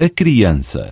a criança.